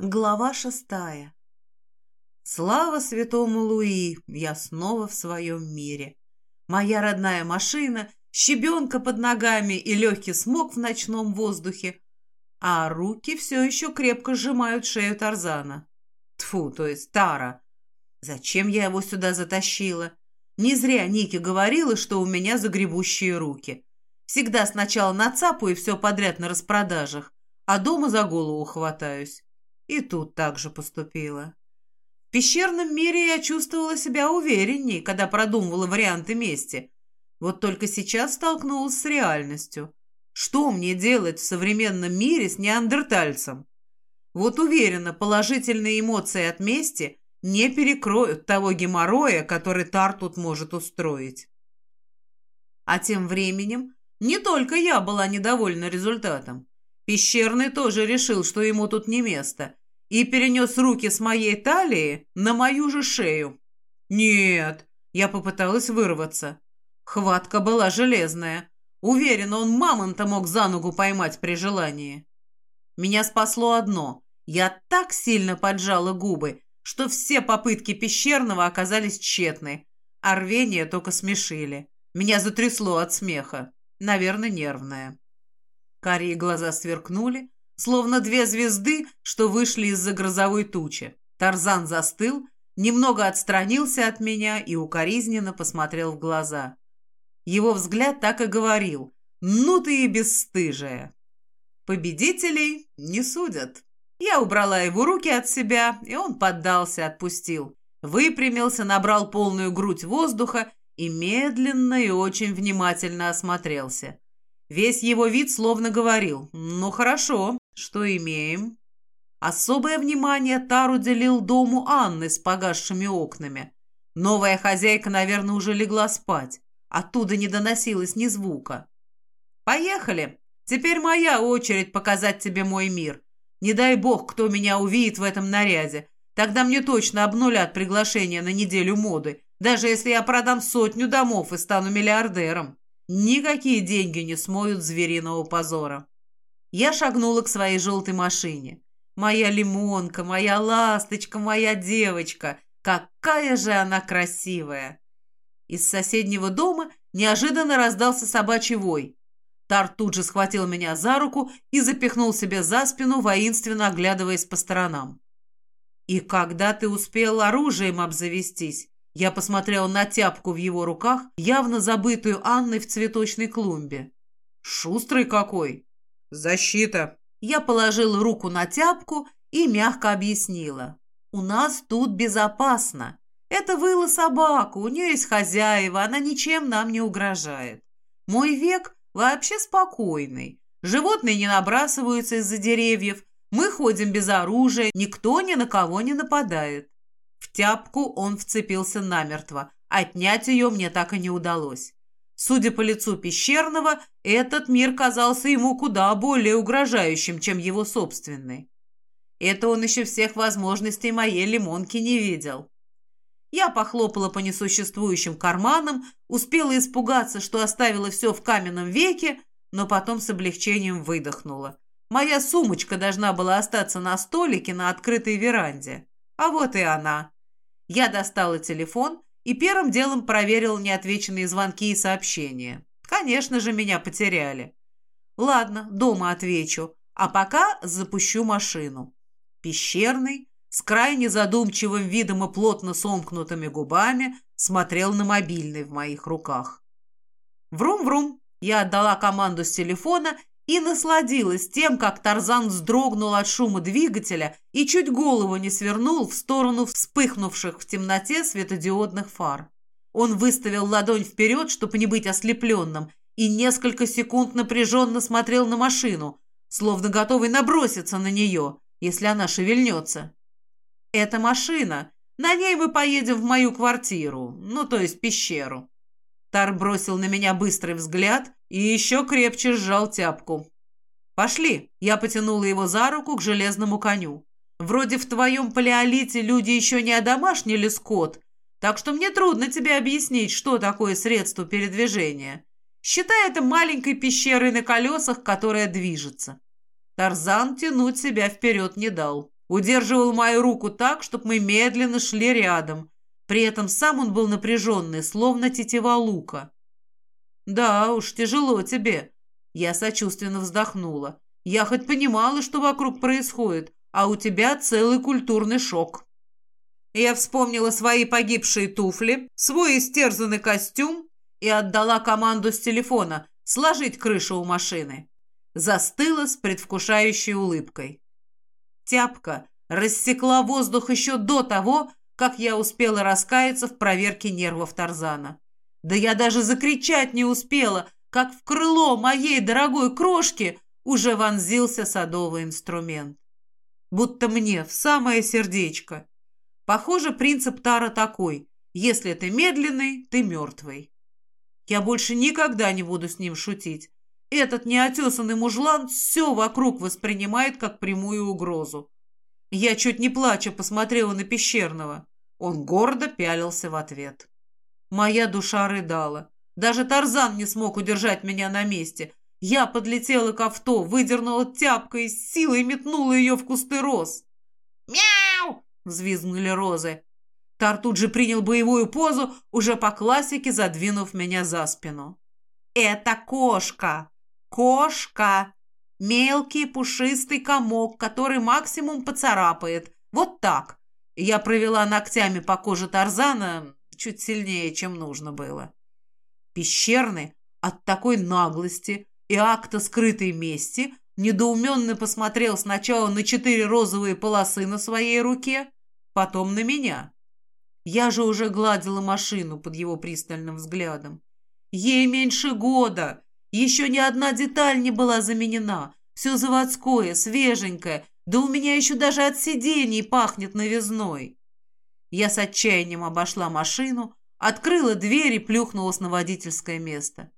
Глава шестая. Слава святому Луи, я снова в своем мире. Моя родная машина, щебенка под ногами и легкий смог в ночном воздухе, а руки все еще крепко сжимают шею Тарзана. Тфу, то есть Тара. Зачем я его сюда затащила? Не зря Ники говорила, что у меня загребущие руки. Всегда сначала нацапаю все подряд на распродажах, а дома за голову хватаюсь. И тут так же поступила. В пещерном мире я чувствовала себя уверенней, когда продумывала варианты мести. Вот только сейчас столкнулась с реальностью. Что мне делать в современном мире с неандертальцем? Вот уверена, положительные эмоции от мести не перекроют того геморроя, который Тар тут может устроить. А тем временем не только я была недовольна результатом. Пещерный тоже решил, что ему тут не место, и перенес руки с моей талии на мою же шею. «Нет!» — я попыталась вырваться. Хватка была железная. Уверена, он мамонта мог за ногу поймать при желании. Меня спасло одно. Я так сильно поджала губы, что все попытки пещерного оказались тщетны, а только смешили. Меня затрясло от смеха. Наверное, нервное. Карие глаза сверкнули, словно две звезды, что вышли из-за грозовой тучи. Тарзан застыл, немного отстранился от меня и укоризненно посмотрел в глаза. Его взгляд так и говорил «Ну ты и бесстыжая!» Победителей не судят. Я убрала его руки от себя, и он поддался, отпустил. Выпрямился, набрал полную грудь воздуха и медленно и очень внимательно осмотрелся. Весь его вид словно говорил «Ну хорошо, что имеем?» Особое внимание Тар уделил дому Анны с погасшими окнами. Новая хозяйка, наверное, уже легла спать. Оттуда не доносилось ни звука. «Поехали! Теперь моя очередь показать тебе мой мир. Не дай бог, кто меня увидит в этом наряде. Тогда мне точно обнулят приглашение на неделю моды, даже если я продам сотню домов и стану миллиардером. Никакие деньги не смоют звериного позора». Я шагнула к своей желтой машине. Моя лимонка, моя ласточка, моя девочка. Какая же она красивая! Из соседнего дома неожиданно раздался собачий вой. Тар тут же схватил меня за руку и запихнул себе за спину, воинственно оглядываясь по сторонам. «И когда ты успел оружием обзавестись?» Я посмотрел на тяпку в его руках, явно забытую Анной в цветочной клумбе. «Шустрый какой!» «Защита!» Я положила руку на тяпку и мягко объяснила. «У нас тут безопасно. Это выла собака, у нее есть хозяева, она ничем нам не угрожает. Мой век вообще спокойный. Животные не набрасываются из-за деревьев, мы ходим без оружия, никто ни на кого не нападает». В тяпку он вцепился намертво. Отнять ее мне так и не удалось. Судя по лицу пещерного, этот мир казался ему куда более угрожающим, чем его собственный. Это он еще всех возможностей моей лимонки не видел. Я похлопала по несуществующим карманам, успела испугаться, что оставила все в каменном веке, но потом с облегчением выдохнула. Моя сумочка должна была остаться на столике на открытой веранде. А вот и она. Я достала телефон и первым делом проверил неотвеченные звонки и сообщения. Конечно же, меня потеряли. Ладно, дома отвечу, а пока запущу машину. Пещерный, с крайне задумчивым видом и плотно сомкнутыми губами, смотрел на мобильный в моих руках. Врум-врум, я отдала команду с телефона и насладилась тем, как Тарзан вздрогнул от шума двигателя и чуть голову не свернул в сторону вспыхнувших в темноте светодиодных фар. Он выставил ладонь вперед, чтобы не быть ослепленным, и несколько секунд напряженно смотрел на машину, словно готовый наброситься на нее, если она шевельнется. «Это машина. На ней мы поедем в мою квартиру, ну, то есть пещеру». Тар бросил на меня быстрый взгляд и еще крепче сжал тяпку. «Пошли!» Я потянула его за руку к железному коню. «Вроде в твоем палеолите люди еще не одомашнили скот, так что мне трудно тебе объяснить, что такое средство передвижения. Считай это маленькой пещерой на колесах, которая движется». Тарзан тянуть себя вперед не дал. Удерживал мою руку так, чтобы мы медленно шли рядом. При этом сам он был напряженный, словно тетива лука. «Да уж, тяжело тебе». Я сочувственно вздохнула. «Я хоть понимала, что вокруг происходит, а у тебя целый культурный шок». Я вспомнила свои погибшие туфли, свой истерзанный костюм и отдала команду с телефона сложить крышу у машины. Застыла с предвкушающей улыбкой. Тяпка рассекла воздух еще до того, как я успела раскаяться в проверке нервов Тарзана. Да я даже закричать не успела, как в крыло моей дорогой крошки уже вонзился садовый инструмент. Будто мне в самое сердечко. Похоже, принцип Тара такой. Если ты медленный, ты мертвый. Я больше никогда не буду с ним шутить. Этот неотесанный мужлан все вокруг воспринимает как прямую угрозу. Я чуть не плача посмотрела на Пещерного. Он гордо пялился в ответ. Моя душа рыдала. Даже Тарзан не смог удержать меня на месте. Я подлетела к авто, выдернула тяпкой и с силой метнула ее в кусты роз. «Мяу!» — взвизгнули розы. Тар тут же принял боевую позу, уже по классике задвинув меня за спину. «Это кошка! Кошка! Мелкий пушистый комок, который максимум поцарапает. Вот так!» Я провела ногтями по коже Тарзана, чуть сильнее, чем нужно было. Пещерный от такой наглости и акта скрытой мести недоуменно посмотрел сначала на четыре розовые полосы на своей руке, потом на меня. Я же уже гладила машину под его пристальным взглядом. Ей меньше года, еще ни одна деталь не была заменена, все заводское, свеженькое, да у меня еще даже от сидений пахнет новизной. Я с отчаянием обошла машину, открыла дверь и плюхнулась на водительское место.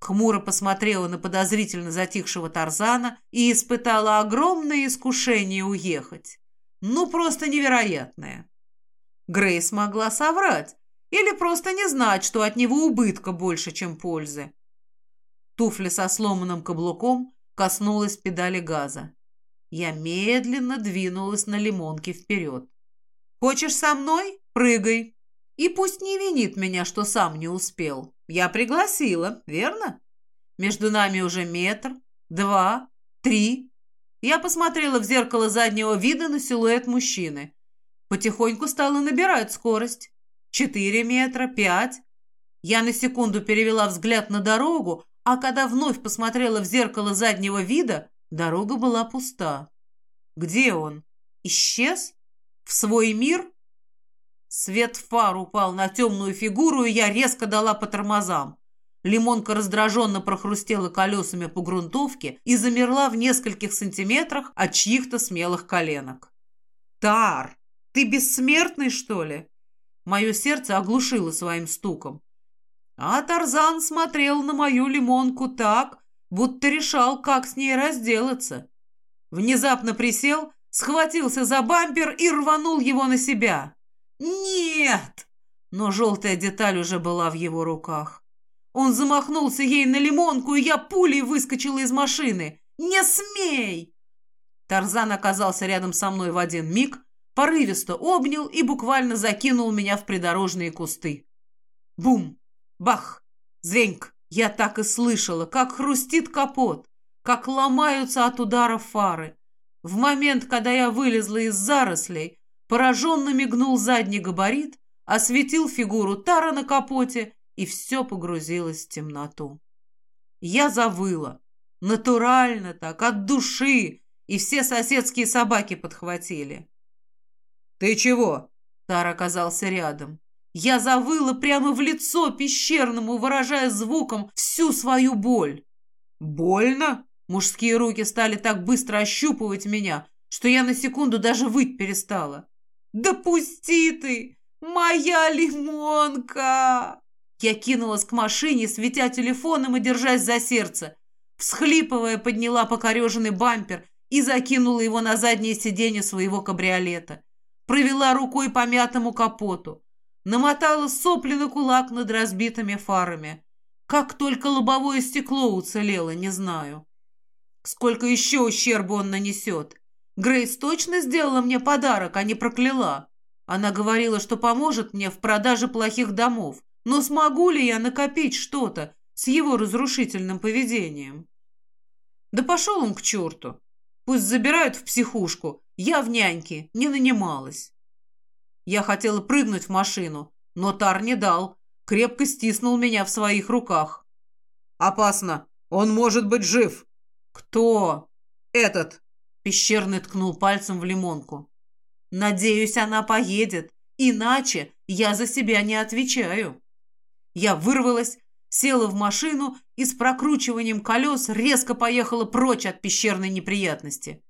Хмуро посмотрела на подозрительно затихшего Тарзана и испытала огромное искушение уехать. Ну, просто невероятное. Грейс могла соврать или просто не знать, что от него убытка больше, чем пользы. Туфля со сломанным каблуком коснулась педали газа. Я медленно двинулась на лимонке вперед. Хочешь со мной? Прыгай. И пусть не винит меня, что сам не успел. Я пригласила, верно? Между нами уже метр, два, три. Я посмотрела в зеркало заднего вида на силуэт мужчины. Потихоньку стала набирать скорость. Четыре метра, пять. Я на секунду перевела взгляд на дорогу, а когда вновь посмотрела в зеркало заднего вида, дорога была пуста. Где он? Исчез? В свой мир? Свет фар упал на темную фигуру, и я резко дала по тормозам. Лимонка раздраженно прохрустела колесами по грунтовке и замерла в нескольких сантиметрах от чьих-то смелых коленок. «Тар, ты бессмертный, что ли?» Мое сердце оглушило своим стуком. А Тарзан смотрел на мою лимонку так, будто решал, как с ней разделаться. Внезапно присел схватился за бампер и рванул его на себя. «Нет!» Но желтая деталь уже была в его руках. Он замахнулся ей на лимонку, и я пулей выскочила из машины. «Не смей!» Тарзан оказался рядом со мной в один миг, порывисто обнял и буквально закинул меня в придорожные кусты. Бум! Бах! Звеньк! Я так и слышала, как хрустит капот, как ломаются от удара фары, в момент, когда я вылезла из зарослей, пораженно мигнул задний габарит, осветил фигуру Тара на капоте, и все погрузилось в темноту. Я завыла. Натурально так, от души, и все соседские собаки подхватили. «Ты чего?» Тар оказался рядом. Я завыла прямо в лицо пещерному, выражая звуком всю свою боль. «Больно?» Мужские руки стали так быстро ощупывать меня, что я на секунду даже выть перестала. «Да пусти ты! Моя лимонка!» Я кинулась к машине, светя телефоном и держась за сердце. Всхлипывая, подняла покореженный бампер и закинула его на заднее сиденье своего кабриолета. Провела рукой по мятому капоту. Намотала сопли на кулак над разбитыми фарами. Как только лобовое стекло уцелело, не знаю. Сколько еще ущерба он нанесет? Грейс точно сделала мне подарок, а не прокляла. Она говорила, что поможет мне в продаже плохих домов. Но смогу ли я накопить что-то с его разрушительным поведением? Да пошел он к черту. Пусть забирают в психушку. Я в няньке не нанималась. Я хотела прыгнуть в машину, но Тар не дал. Крепко стиснул меня в своих руках. «Опасно! Он может быть жив!» «Кто?» «Этот!» Пещерный ткнул пальцем в лимонку. «Надеюсь, она поедет, иначе я за себя не отвечаю». Я вырвалась, села в машину и с прокручиванием колес резко поехала прочь от пещерной неприятности.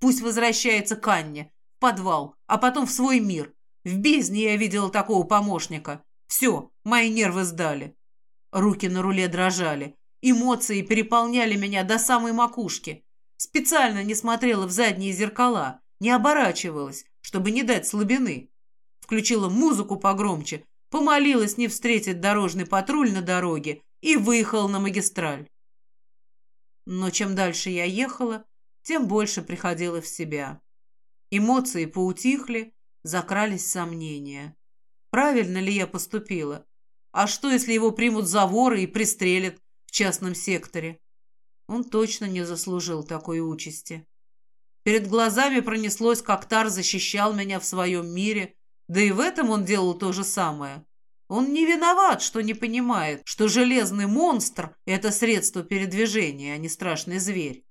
Пусть возвращается к Анне, в подвал, а потом в свой мир. В бездне я видела такого помощника. Все, мои нервы сдали. Руки на руле дрожали. Эмоции переполняли меня до самой макушки. Специально не смотрела в задние зеркала, не оборачивалась, чтобы не дать слабины. Включила музыку погромче, помолилась не встретить дорожный патруль на дороге и выехала на магистраль. Но чем дальше я ехала, тем больше приходила в себя. Эмоции поутихли, закрались сомнения. Правильно ли я поступила? А что, если его примут за вора и пристрелят частном секторе? Он точно не заслужил такой участи. Перед глазами пронеслось, как Тар защищал меня в своем мире, да и в этом он делал то же самое. Он не виноват, что не понимает, что железный монстр – это средство передвижения, а не страшный зверь.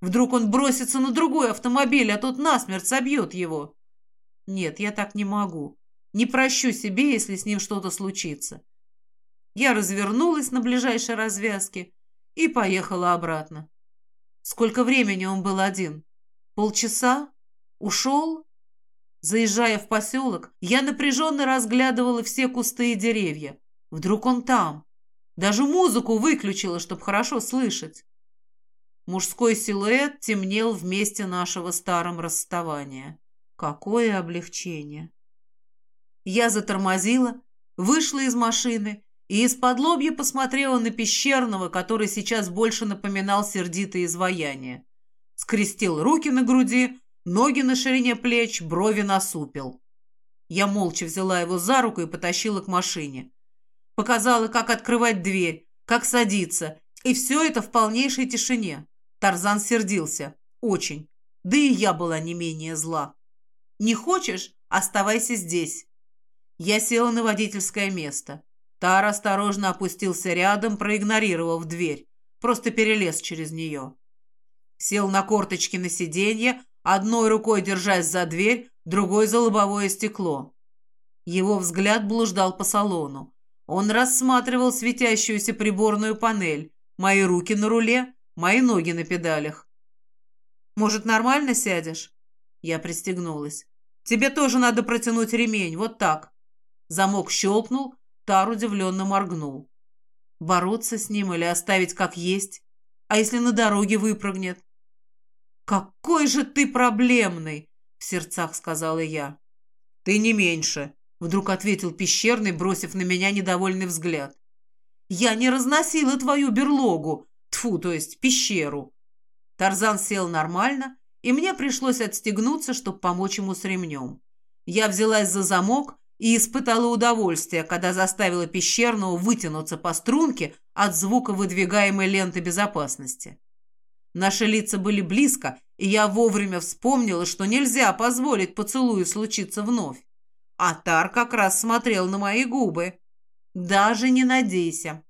Вдруг он бросится на другой автомобиль, а тот насмерть собьет его. Нет, я так не могу. Не прощу себе, если с ним что-то случится. Я развернулась на ближайшей развязке и поехала обратно. Сколько времени он был один? Полчаса? Ушел? Заезжая в поселок, я напряженно разглядывала все кусты и деревья. Вдруг он там. Даже музыку выключила, чтобы хорошо слышать. Мужской силуэт темнел в месте нашего старом расставания. Какое облегчение! Я затормозила, вышла из машины и из-под лобья посмотрела на пещерного, который сейчас больше напоминал сердитое изваяние. Скрестил руки на груди, Ноги на ширине плеч, брови насупил. Я молча взяла его за руку и потащила к машине. Показала, как открывать дверь, как садиться, и все это в полнейшей тишине. Тарзан сердился. Очень. Да и я была не менее зла. «Не хочешь? Оставайся здесь». Я села на водительское место. Тар осторожно опустился рядом, проигнорировав дверь. Просто перелез через нее. Сел на корточки на сиденье, одной рукой держась за дверь, другой за лобовое стекло. Его взгляд блуждал по салону. Он рассматривал светящуюся приборную панель, мои руки на руле, мои ноги на педалях. «Может, нормально сядешь?» Я пристегнулась. «Тебе тоже надо протянуть ремень, вот так». Замок щелкнул, Тар удивленно моргнул. Бороться с ним или оставить как есть? А если на дороге выпрыгнет? «Какой же ты проблемный!» — в сердцах сказала я. «Ты не меньше», — вдруг ответил пещерный, бросив на меня недовольный взгляд. «Я не разносила твою берлогу, тфу, то есть пещеру». Тарзан сел нормально, и мне пришлось отстегнуться, чтобы помочь ему с ремнем. Я взялась за замок и испытала удовольствие, когда заставила пещерного вытянуться по струнке от звука выдвигаемой ленты безопасности. Наши лица были близко, и я вовремя вспомнила, что нельзя позволить поцелую случиться вновь. А Тар как раз смотрел на мои губы. Даже не надейся.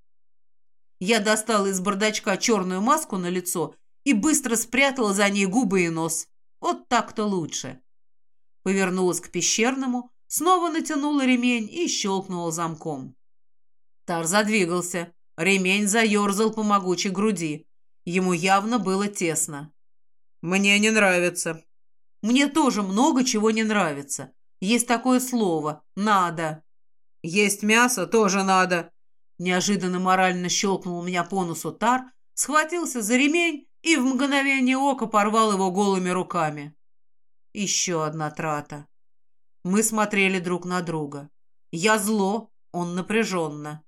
Я достала из бардачка черную маску на лицо и быстро спрятала за ней губы и нос. Вот так-то лучше. Повернулась к пещерному, снова натянула ремень и щелкнула замком. Тар задвигался. Ремень заерзал по могучей груди. Ему явно было тесно. «Мне не нравится». «Мне тоже много чего не нравится. Есть такое слово «надо». «Есть мясо тоже надо». Неожиданно морально щелкнул меня по носу Тар, схватился за ремень и в мгновение ока порвал его голыми руками. Еще одна трата. Мы смотрели друг на друга. Я зло, он напряженно.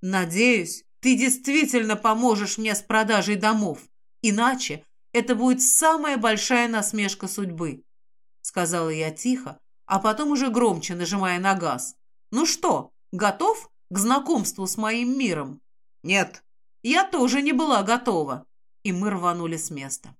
Надеюсь, ты действительно поможешь мне с продажей домов. Иначе Это будет самая большая насмешка судьбы», — сказала я тихо, а потом уже громче, нажимая на газ. «Ну что, готов к знакомству с моим миром?» «Нет». «Я тоже не была готова». И мы рванули с места.